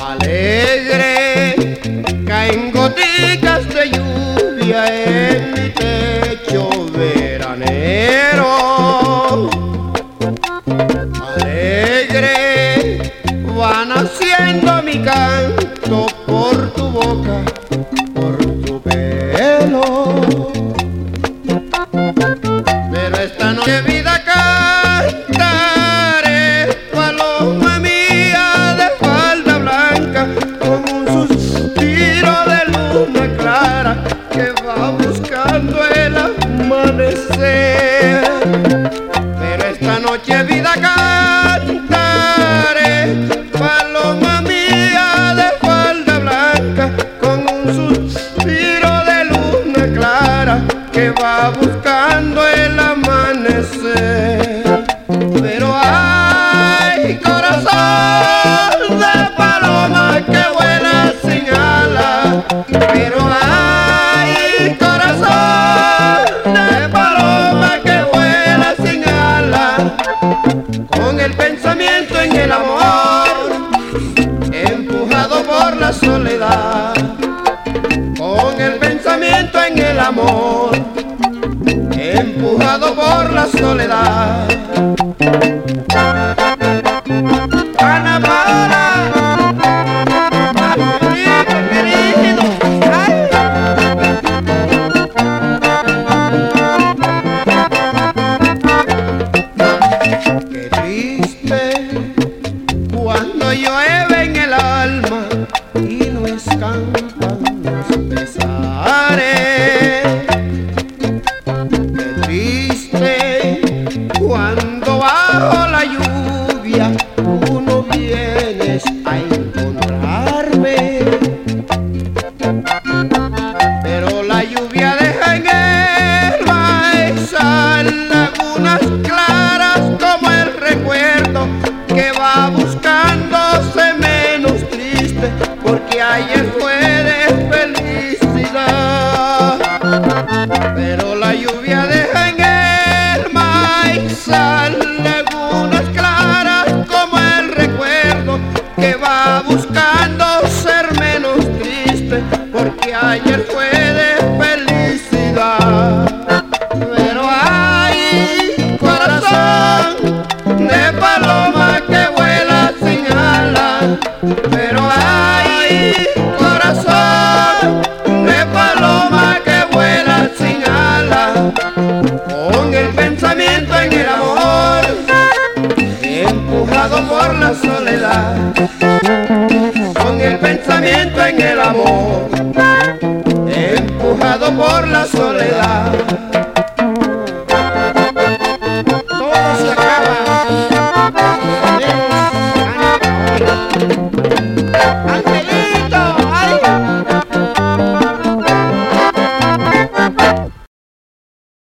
Alegre, caen gotitas de lluvia en mi techo veranero. Alegre, van haciendo mi canto por tu boca. terk soledad. Yeah. que va buscando ser menos triste, porque ayer fue de felicidad. Pero hay corazón de paloma que vuela sin alas, pero hay corazón de paloma que vuela sin alas. side.